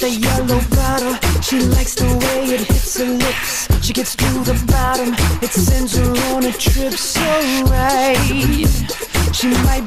The yellow bottle. She likes the way it hits her lips. She gets to the bottom. It sends her on a trip so right. She might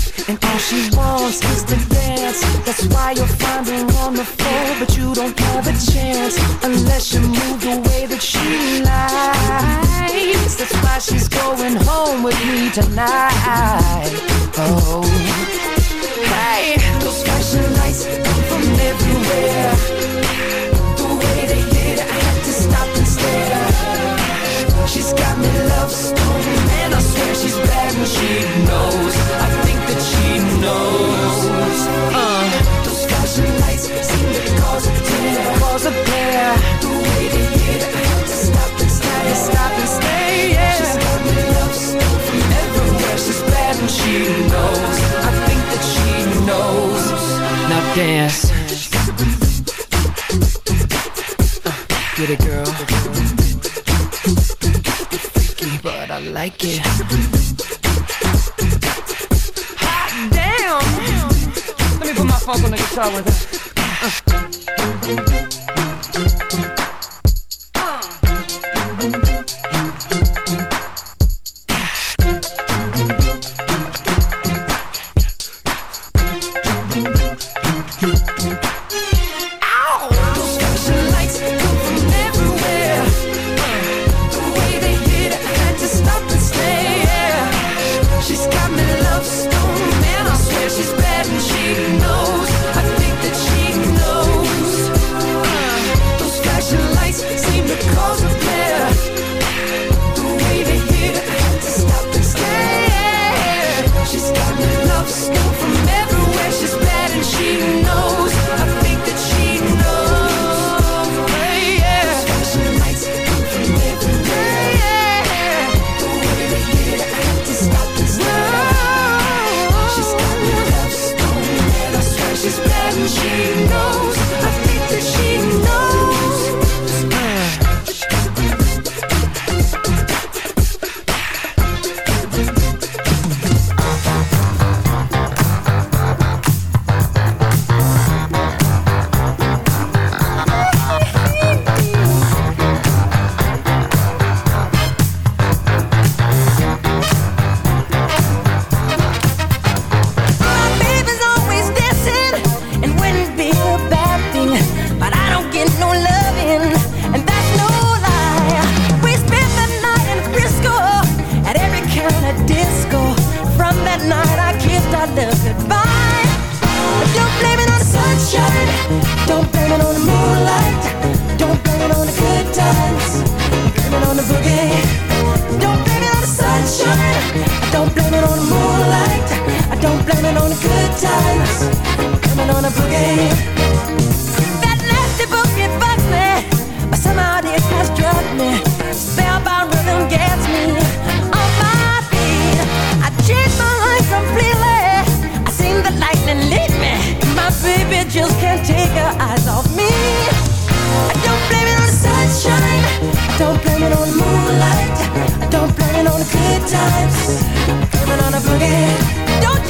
And all she wants is to dance. That's why you'll find her on the floor. But you don't have a chance unless you move the way that she likes. That's why she's going home with me tonight. Oh, hey, those flashing lights come from everywhere. Dance. Get it, girl but I like it. Hot damn! Let me put my funk on the guitar with it.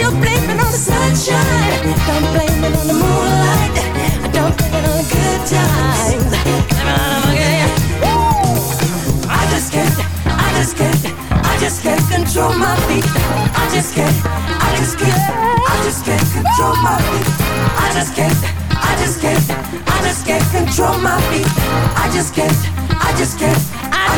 You blame it on the sunshine. Don't blame it on the moonlight. Don't blame it on the good times. Blame it on the boogie. Woo! I just can't, I just can't, I just can't control my feet. I just can't, I just can't, I just can't control my feet. I just can't, I just can't, I just can't control my feet. I just can't, I just can't.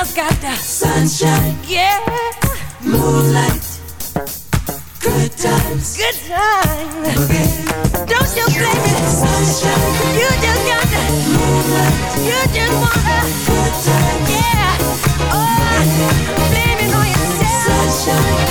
just got the sunshine. Yeah. Moonlight. Good times. Good times. Don't you blame it. Sunshine. You just got the moonlight. You just wanna. Good. Yeah. Oh, blame it on yourself. Sunshine.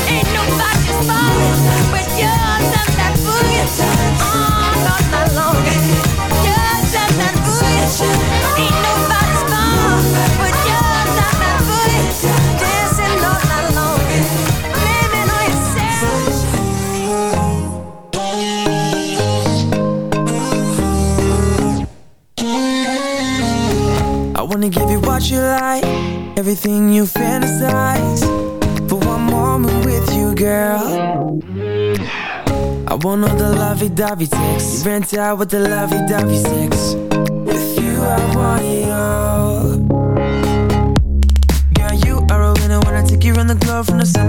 Lovey-dovey sex You fantasize. For one moment with you, girl. I want all the lovey Davytex. rent out with the lovey-dovey sex. With you I want it all. Girl, you are a winner I take you around the globe From the summer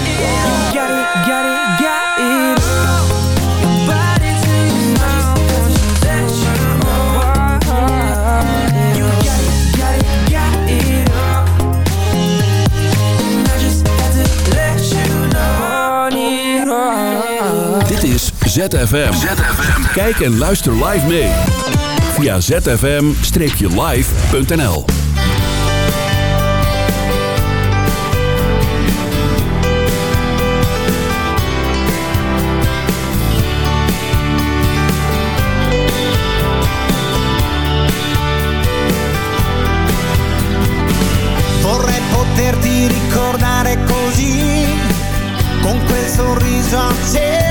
ZFM. ZFM. Kijk en luister live mee. Via zfm-live.nl Vorrei poterti ricordare così, con quel sorriso acceso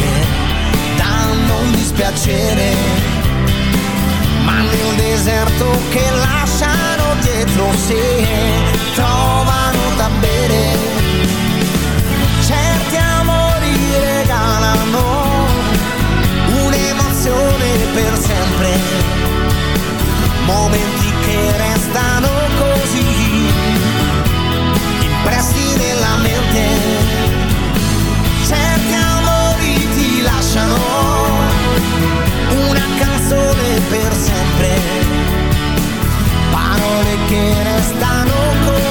dispiacere, ma nel deserto che lasciano dietro sé trovano da bere. ¿De che restano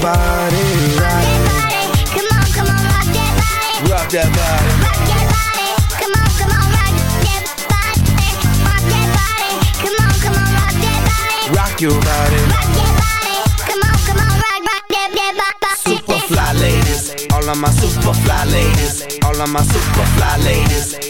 your body. Rock your body. Come on, come on, rock, rock that, that, that, Super fly ladies, all of my super fly ladies, all of my super fly ladies,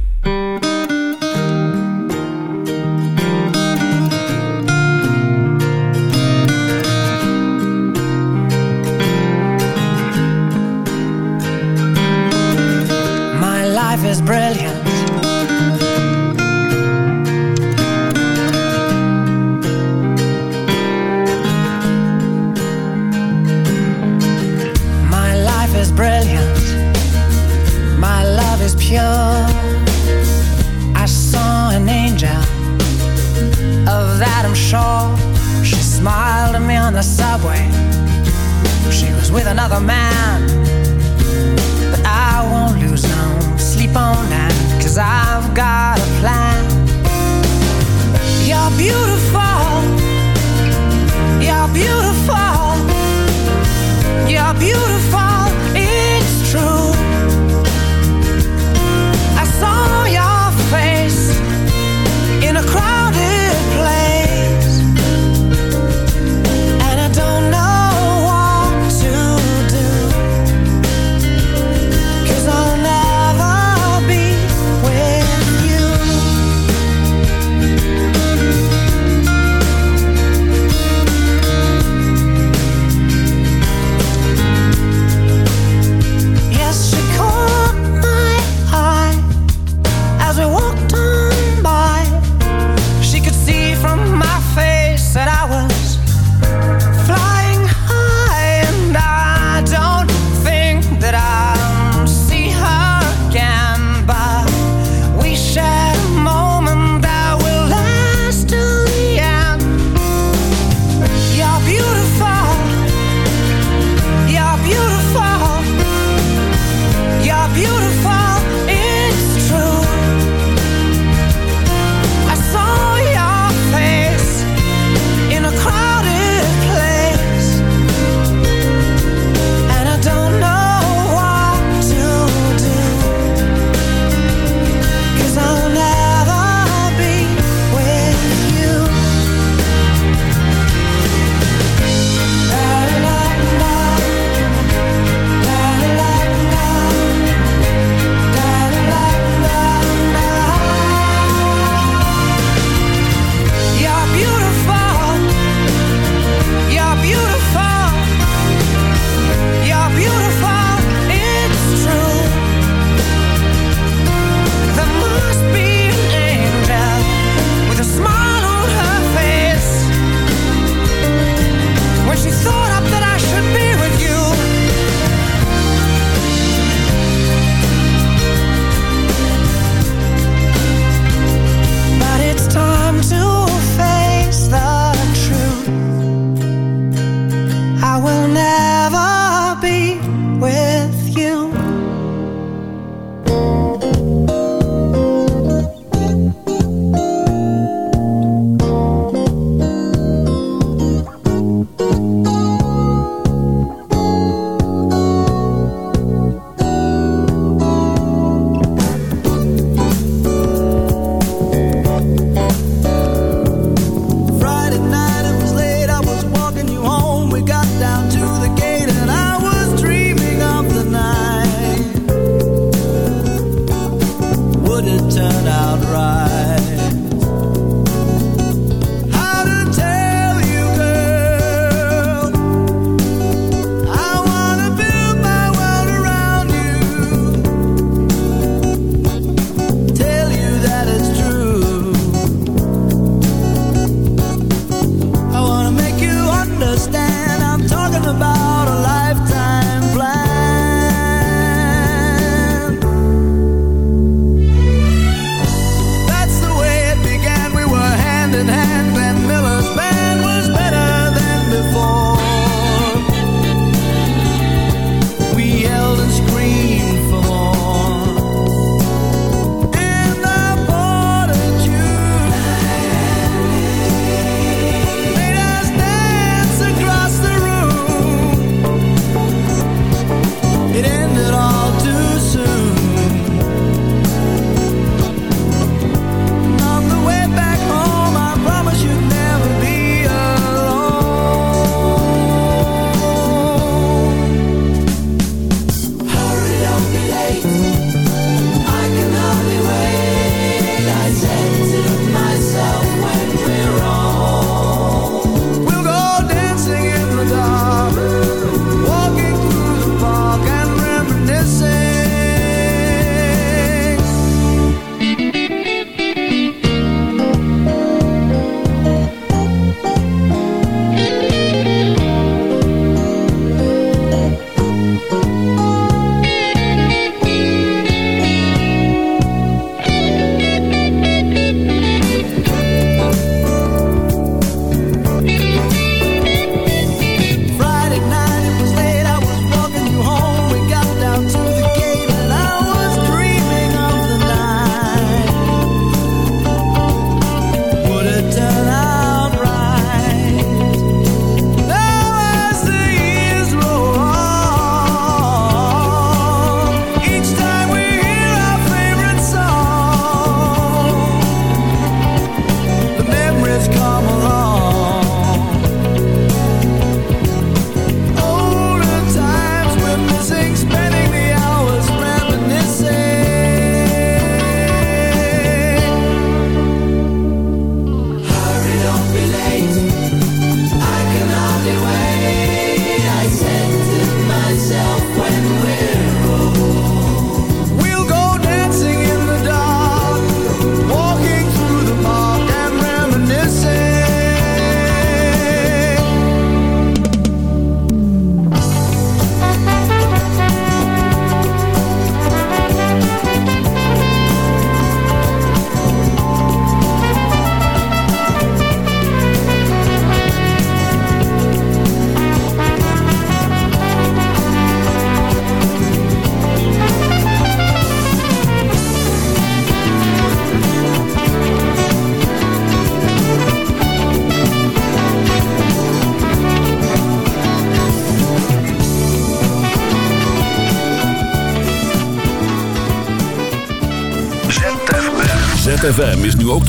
beautiful.